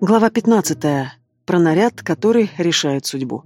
Глава 15. Про наряд, который решает судьбу.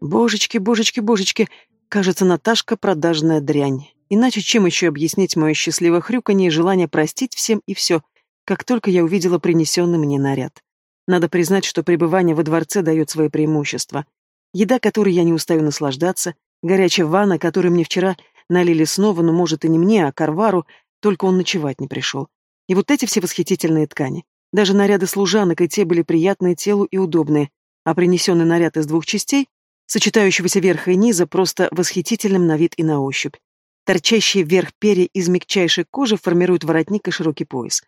Божечки, божечки, божечки, кажется, Наташка продажная дрянь. Иначе чем еще объяснить мое счастливое хрюканье и желание простить всем и все, как только я увидела принесенный мне наряд. Надо признать, что пребывание во дворце дает свои преимущества. Еда, которой я не устаю наслаждаться, горячая ванна, которую мне вчера налили снова, но, может, и не мне, а Карвару, только он ночевать не пришел. И вот эти все восхитительные ткани. Даже наряды служанок и те были приятные телу и удобные, а принесенный наряд из двух частей, сочетающегося верха и низа, просто восхитительным на вид и на ощупь. Торчащие вверх перья из мягчайшей кожи формируют воротник и широкий пояс.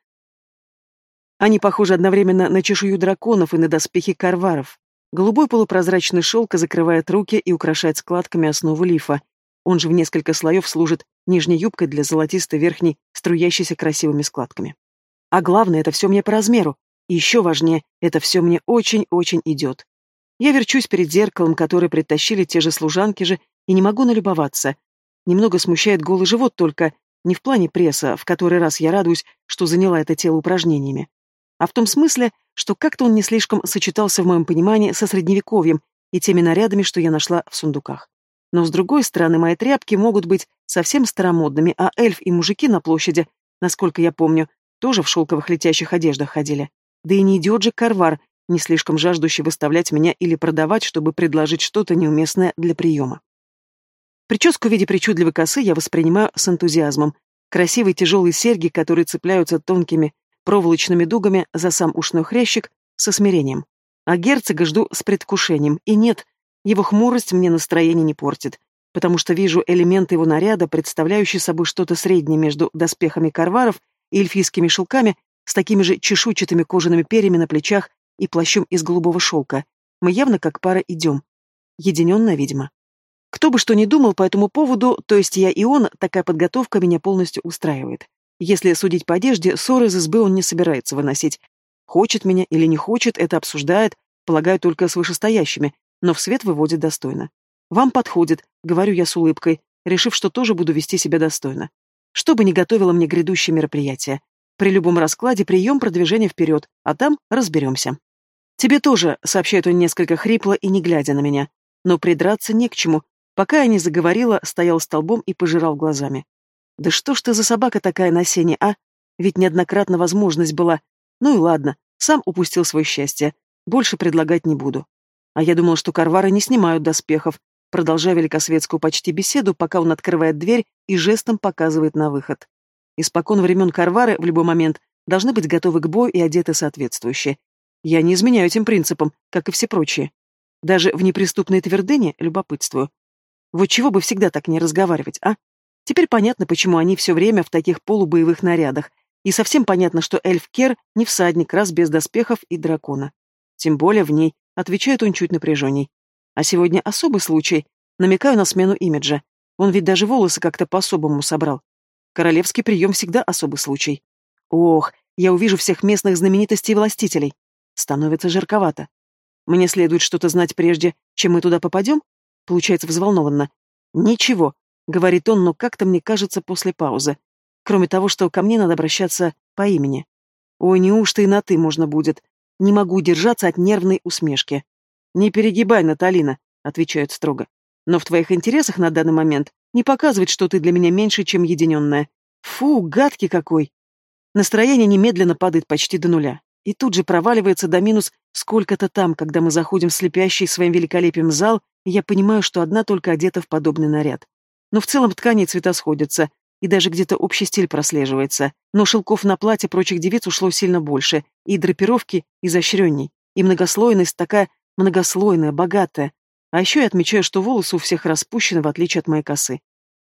Они похожи одновременно на чешую драконов и на доспехи карваров. Голубой полупрозрачный шелк закрывает руки и украшает складками основу лифа. Он же в несколько слоев служит нижней юбкой для золотистой верхней, струящейся красивыми складками. А главное, это все мне по размеру. И еще важнее, это все мне очень-очень идет. Я верчусь перед зеркалом, которое притащили те же служанки же, и не могу налюбоваться. Немного смущает голый живот только, не в плане пресса, в который раз я радуюсь, что заняла это тело упражнениями, а в том смысле, что как-то он не слишком сочетался в моем понимании со средневековьем и теми нарядами, что я нашла в сундуках. Но, с другой стороны, мои тряпки могут быть совсем старомодными, а эльф и мужики на площади, насколько я помню, тоже в шелковых летящих одеждах ходили. Да и не идет же карвар, не слишком жаждущий выставлять меня или продавать, чтобы предложить что-то неуместное для приема. Прическу в виде причудливой косы я воспринимаю с энтузиазмом. Красивые тяжелые серьги, которые цепляются тонкими проволочными дугами за сам ушной хрящик, со смирением. А герцога жду с предвкушением. И нет, его хмурость мне настроение не портит, потому что вижу элементы его наряда, представляющие собой что-то среднее между доспехами карваров и эльфийскими шелками с такими же чешуйчатыми кожаными перьями на плечах и плащом из голубого шелка. Мы явно как пара идем. Единенная, видимо. Кто бы что ни думал по этому поводу, то есть я и он, такая подготовка меня полностью устраивает. Если судить по одежде, ссоры из избы он не собирается выносить. Хочет меня или не хочет, это обсуждает, полагаю, только с вышестоящими, но в свет выводит достойно. Вам подходит, говорю я с улыбкой, решив, что тоже буду вести себя достойно. Что бы ни готовило мне грядущее мероприятие. При любом раскладе прием продвижения вперед, а там разберемся. Тебе тоже, сообщает он несколько хрипло и не глядя на меня. Но придраться не к чему, Пока я не заговорила, стоял столбом и пожирал глазами. Да что ж ты за собака такая на сене, а? Ведь неоднократно возможность была. Ну и ладно, сам упустил свое счастье. Больше предлагать не буду. А я думал, что карвары не снимают доспехов, продолжая великосветскую почти беседу, пока он открывает дверь и жестом показывает на выход. Испокон времен карвары в любой момент должны быть готовы к бою и одеты соответствующе. Я не изменяю этим принципам, как и все прочие. Даже в неприступной твердыне любопытствую. Вот чего бы всегда так не разговаривать, а? Теперь понятно, почему они все время в таких полубоевых нарядах, и совсем понятно, что эльф Кер не всадник, раз без доспехов и дракона. Тем более в ней, отвечает он чуть напряженней. А сегодня особый случай, намекаю на смену имиджа. Он ведь даже волосы как-то по-особому собрал. Королевский прием всегда особый случай. Ох, я увижу всех местных знаменитостей и властителей. Становится жарковато. Мне следует что-то знать прежде, чем мы туда попадем? Получается взволнованно. «Ничего», — говорит он, но как-то мне кажется после паузы. Кроме того, что ко мне надо обращаться по имени. Ой, неужто и на «ты» можно будет? Не могу держаться от нервной усмешки. «Не перегибай, Наталина», — отвечают строго. «Но в твоих интересах на данный момент не показывать, что ты для меня меньше, чем единенная. Фу, гадкий какой!» Настроение немедленно падает почти до нуля. И тут же проваливается до минус сколько-то там, когда мы заходим в слепящий своим великолепием зал я понимаю, что одна только одета в подобный наряд. Но в целом ткани и цвета сходятся, и даже где-то общий стиль прослеживается. Но шелков на платье прочих девиц ушло сильно больше, и драпировки изощренней, и многослойность такая многослойная, богатая. А еще я отмечаю, что волосы у всех распущены, в отличие от моей косы.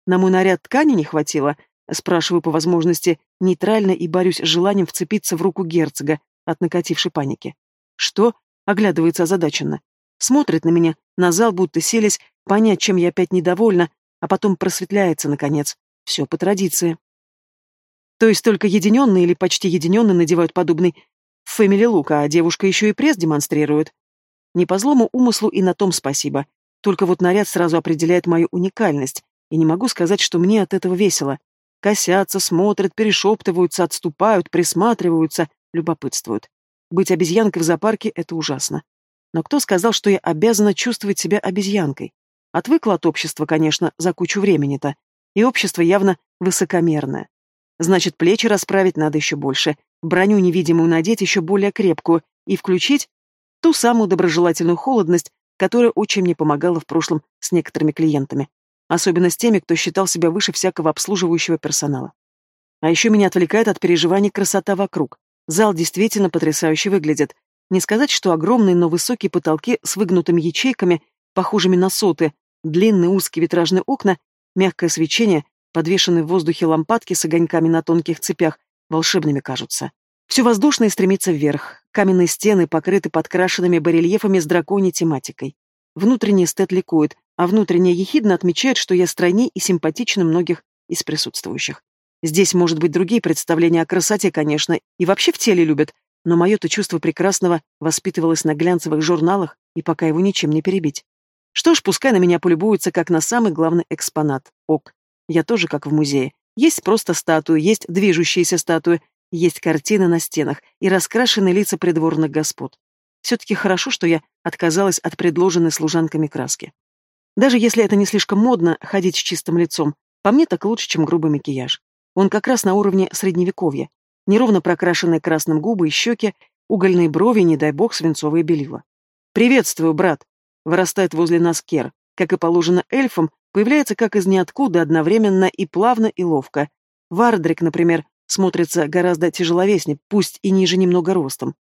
На мой наряд ткани не хватило, спрашиваю по возможности нейтрально и борюсь с желанием вцепиться в руку герцога от накатившей паники. Что? Оглядывается озадаченно. Смотрит на меня, на зал будто селись, понять, чем я опять недовольна, а потом просветляется, наконец. Все по традиции. То есть только единенные или почти единенные надевают подобный фэмили лук, а девушка еще и пресс демонстрирует. Не по злому умыслу и на том спасибо. Только вот наряд сразу определяет мою уникальность, и не могу сказать, что мне от этого весело. Косятся, смотрят, перешептываются, отступают, присматриваются, любопытствуют. Быть обезьянкой в зоопарке — это ужасно. Но кто сказал, что я обязана чувствовать себя обезьянкой? Отвыкла от общества, конечно, за кучу времени-то. И общество явно высокомерное. Значит, плечи расправить надо еще больше, броню невидимую надеть еще более крепкую и включить ту самую доброжелательную холодность, которая очень мне помогала в прошлом с некоторыми клиентами. Особенно с теми, кто считал себя выше всякого обслуживающего персонала. А еще меня отвлекает от переживаний красота вокруг. Зал действительно потрясающе выглядит. Не сказать, что огромные, но высокие потолки с выгнутыми ячейками, похожими на соты, длинные узкие витражные окна, мягкое свечение, подвешенные в воздухе лампадки с огоньками на тонких цепях, волшебными кажутся. Все воздушное стремится вверх, каменные стены покрыты подкрашенными барельефами с драконьей тематикой. Внутренний эстет ликует, а внутренне ехидно отмечает, что я стройней и симпатичнее многих из присутствующих. Здесь, может быть, другие представления о красоте, конечно, и вообще в теле любят, но мое-то чувство прекрасного воспитывалось на глянцевых журналах, и пока его ничем не перебить. Что ж, пускай на меня полюбуются как на самый главный экспонат. Ок. Я тоже как в музее. Есть просто статуи, есть движущиеся статуи, есть картины на стенах и раскрашенные лица придворных господ. Все-таки хорошо, что я отказалась от предложенной служанками краски. Даже если это не слишком модно, ходить с чистым лицом, по мне так лучше, чем грубый макияж. Он как раз на уровне средневековья. Неровно прокрашенные красным губы и щеки, угольные брови, не дай бог, свинцовые белила. «Приветствую, брат!» Вырастает возле нас Кер. Как и положено эльфам, появляется как из ниоткуда одновременно и плавно, и ловко. Вардрик, например, смотрится гораздо тяжеловеснее, пусть и ниже немного ростом.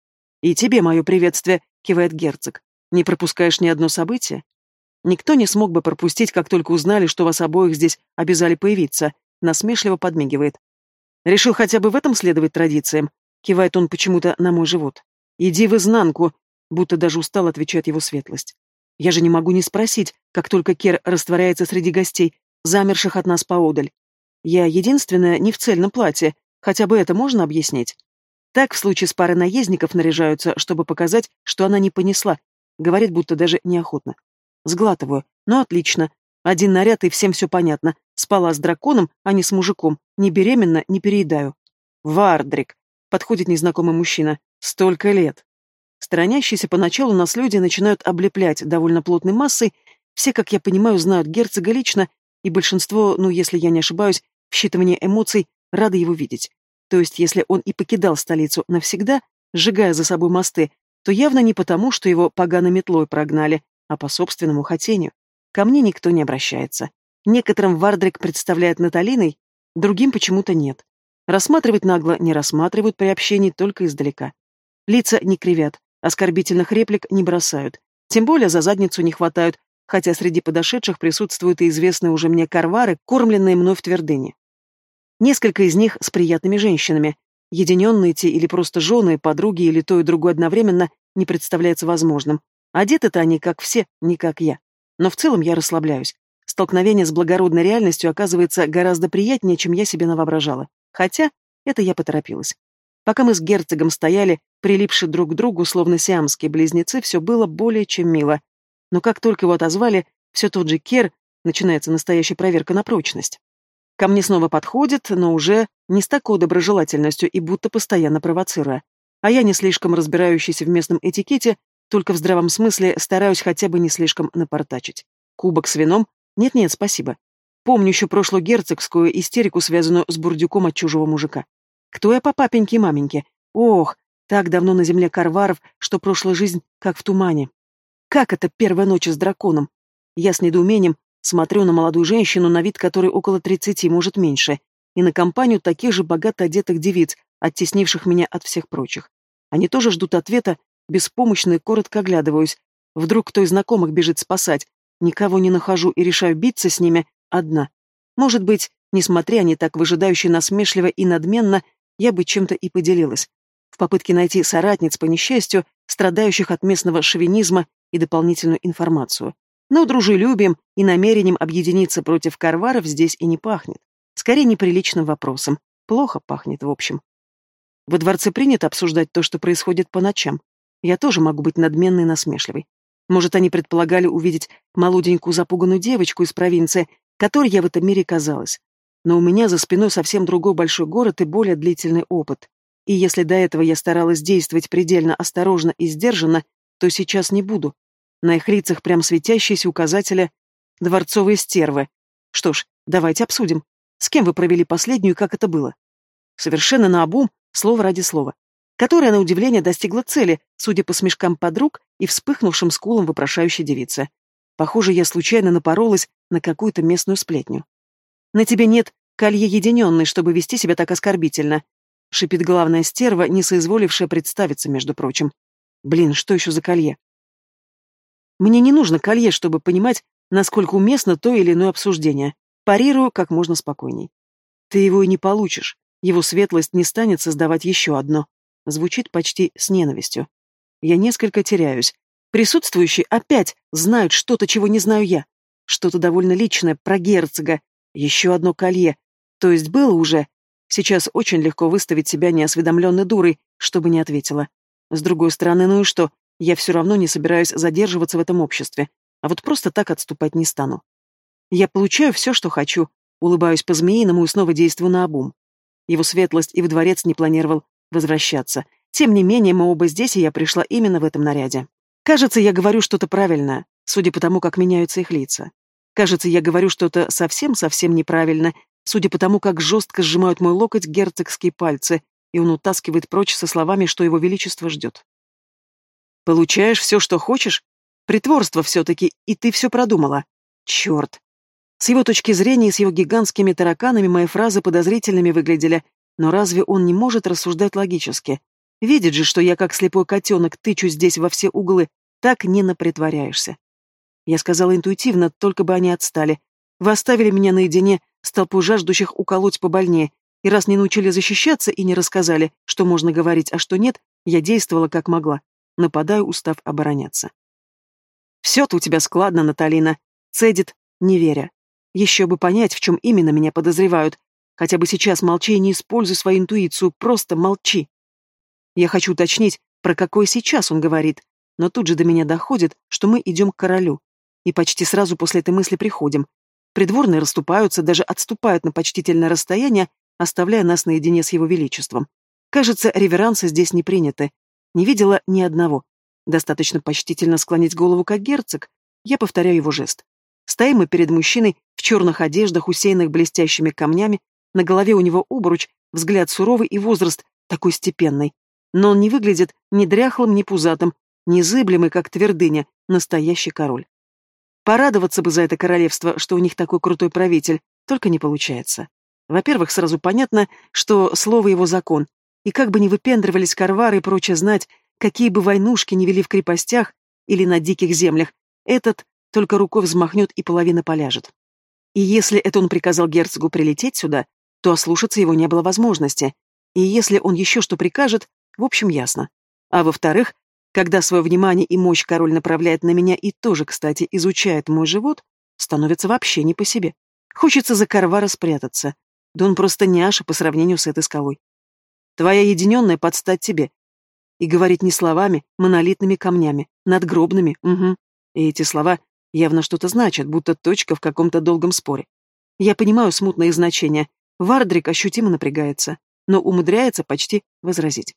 «И тебе мое приветствие», — кивает герцог. «Не пропускаешь ни одно событие?» Никто не смог бы пропустить, как только узнали, что вас обоих здесь обязали появиться, насмешливо подмигивает. Решил хотя бы в этом следовать традициям. Кивает он почему-то на мой живот. Иди в изнанку, будто даже устал, отвечает его светлость. Я же не могу не спросить, как только Кер растворяется среди гостей, замерших от нас поодаль. Я единственная не в цельном платье, хотя бы это можно объяснить. Так в случае с парой наездников наряжаются, чтобы показать, что она не понесла, говорит, будто даже неохотно. Сглатываю. Ну, отлично. Один наряд, и всем все понятно. Спала с драконом, а не с мужиком. Не беременна, не переедаю. Вардрик. Подходит незнакомый мужчина. Столько лет. Сторонящиеся поначалу нас люди начинают облеплять довольно плотной массой. Все, как я понимаю, знают герцога лично, и большинство, ну, если я не ошибаюсь, в считывании эмоций, рады его видеть. То есть, если он и покидал столицу навсегда, сжигая за собой мосты, то явно не потому, что его поганой метлой прогнали, а по собственному хотению. Ко мне никто не обращается. Некоторым Вардрик представляет Наталиной, другим почему-то нет. Рассматривать нагло не рассматривают при общении только издалека. Лица не кривят, оскорбительных реплик не бросают, тем более за задницу не хватают, хотя среди подошедших присутствуют и известные уже мне карвары, кормленные мной в твердыне. Несколько из них с приятными женщинами. Единенные те или просто жены, подруги или то и другое одновременно не представляется возможным. Одеты-то они, как все, не как я. Но в целом я расслабляюсь. Столкновение с благородной реальностью оказывается гораздо приятнее, чем я себе навоображала. Хотя это я поторопилась. Пока мы с герцогом стояли, прилипшие друг к другу, словно сиамские близнецы, все было более чем мило. Но как только его отозвали, все тот же Кер, начинается настоящая проверка на прочность. Ко мне снова подходит, но уже не с такой доброжелательностью и будто постоянно провоцируя. А я, не слишком разбирающийся в местном этикете, только в здравом смысле стараюсь хотя бы не слишком напортачить. Кубок с вином? Нет-нет, спасибо. Помню еще прошлую герцогскую истерику, связанную с бурдюком от чужого мужика. Кто я по папеньке и маменьке? Ох, так давно на земле карваров, что прошлая жизнь как в тумане. Как это первая ночь с драконом? Я с недоумением смотрю на молодую женщину, на вид которой около тридцати, может меньше, и на компанию таких же богато одетых девиц, оттеснивших меня от всех прочих. Они тоже ждут ответа, беспомощно и коротко оглядываюсь. Вдруг кто из знакомых бежит спасать. Никого не нахожу и решаю биться с ними одна. Может быть, несмотря они так выжидающе насмешливо и надменно, я бы чем-то и поделилась. В попытке найти соратниц по несчастью, страдающих от местного шовинизма и дополнительную информацию. Но дружелюбием и намерением объединиться против карваров здесь и не пахнет. Скорее неприличным вопросом. Плохо пахнет, в общем. Во дворце принято обсуждать то, что происходит по ночам. Я тоже могу быть надменной и насмешливой. Может, они предполагали увидеть молоденькую запуганную девочку из провинции, которой я в этом мире казалась. но у меня за спиной совсем другой большой город и более длительный опыт. И если до этого я старалась действовать предельно осторожно и сдержанно, то сейчас не буду. На их лицах прям светящиеся указатели «Дворцовые стервы». Что ж, давайте обсудим. С кем вы провели последнюю и как это было? Совершенно наобум, слово ради слова. Которая, на удивление, достигла цели, судя по смешкам подруг и вспыхнувшим скулам вопрошающей девицы. Похоже, я случайно напоролась на какую-то местную сплетню. «На тебе нет колье единенной, чтобы вести себя так оскорбительно», — шипит главная стерва, не соизволившая представиться, между прочим. «Блин, что еще за колье?» Мне не нужно колье, чтобы понимать, насколько уместно то или иное обсуждение. Парирую как можно спокойней. Ты его и не получишь. Его светлость не станет создавать еще одно. Звучит почти с ненавистью. Я несколько теряюсь. Присутствующие опять знают что-то, чего не знаю я. Что-то довольно личное про герцога. Еще одно колье. То есть было уже. Сейчас очень легко выставить себя неосведомленной дурой, чтобы не ответила. С другой стороны, ну и что? Я все равно не собираюсь задерживаться в этом обществе, а вот просто так отступать не стану. Я получаю все, что хочу, улыбаюсь по-змеиному и снова действую на обум. Его светлость и в дворец не планировал возвращаться. Тем не менее, мы оба здесь, и я пришла именно в этом наряде. Кажется, я говорю что-то правильное, судя по тому, как меняются их лица. Кажется, я говорю что-то совсем-совсем неправильно, судя по тому, как жестко сжимают мой локоть герцогские пальцы, и он утаскивает прочь со словами, что его величество ждет. Получаешь все, что хочешь? Притворство все-таки, и ты все продумала. Черт. С его точки зрения и с его гигантскими тараканами мои фразы подозрительными выглядели, но разве он не может рассуждать логически? Видит же, что я как слепой котенок тычу здесь во все углы, так не напритворяешься. Я сказала интуитивно, только бы они отстали. Вы оставили меня наедине с толпой жаждущих уколоть побольнее, и раз не научили защищаться и не рассказали, что можно говорить, а что нет, я действовала как могла нападаю, устав обороняться. «Все-то у тебя складно, Наталина», — цедит, не веря. «Еще бы понять, в чем именно меня подозревают. Хотя бы сейчас молчи и не используй свою интуицию, просто молчи». Я хочу уточнить, про какой сейчас он говорит, но тут же до меня доходит, что мы идем к королю. И почти сразу после этой мысли приходим. Придворные расступаются, даже отступают на почтительное расстояние, оставляя нас наедине с его величеством. Кажется, реверансы здесь не приняты, не видела ни одного. Достаточно почтительно склонить голову, как герцог. Я повторяю его жест. Стоим мы перед мужчиной в черных одеждах, усеянных блестящими камнями, на голове у него обруч, взгляд суровый и возраст такой степенный. Но он не выглядит ни дряхлым, ни пузатым, ни зыблемый, как твердыня, настоящий король. Порадоваться бы за это королевство, что у них такой крутой правитель, только не получается. Во-первых, сразу понятно, что слово его закон, и как бы ни выпендривались карвары и прочее знать, какие бы войнушки не вели в крепостях или на диких землях, этот только рукой взмахнет и половина поляжет. И если это он приказал герцогу прилететь сюда, то ослушаться его не было возможности. И если он еще что прикажет, в общем, ясно. А во-вторых, когда свое внимание и мощь король направляет на меня и тоже, кстати, изучает мой живот, становится вообще не по себе. Хочется за Карвара спрятаться. Да он просто няша по сравнению с этой скалой. Твоя единенная подстать тебе. И говорить не словами, монолитными камнями, надгробными, угу. И эти слова явно что-то значат, будто точка в каком-то долгом споре. Я понимаю смутное значение. Вардрик ощутимо напрягается, но умудряется почти возразить.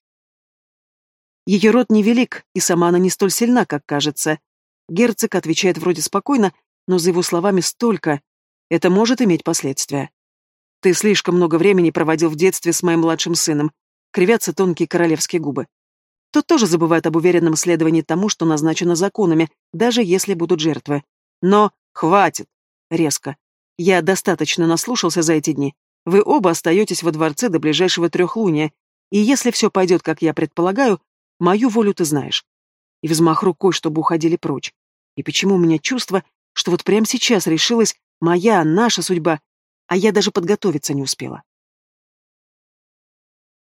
Ее род невелик, и сама она не столь сильна, как кажется. Герцог отвечает вроде спокойно, но за его словами столько. Это может иметь последствия. Ты слишком много времени проводил в детстве с моим младшим сыном кривятся тонкие королевские губы. Тот тоже забывает об уверенном следовании тому, что назначено законами, даже если будут жертвы. Но хватит! Резко. Я достаточно наслушался за эти дни. Вы оба остаетесь во дворце до ближайшего трехлуния, и если все пойдет, как я предполагаю, мою волю ты знаешь. И взмах рукой, чтобы уходили прочь. И почему у меня чувство, что вот прямо сейчас решилась моя, наша судьба, а я даже подготовиться не успела.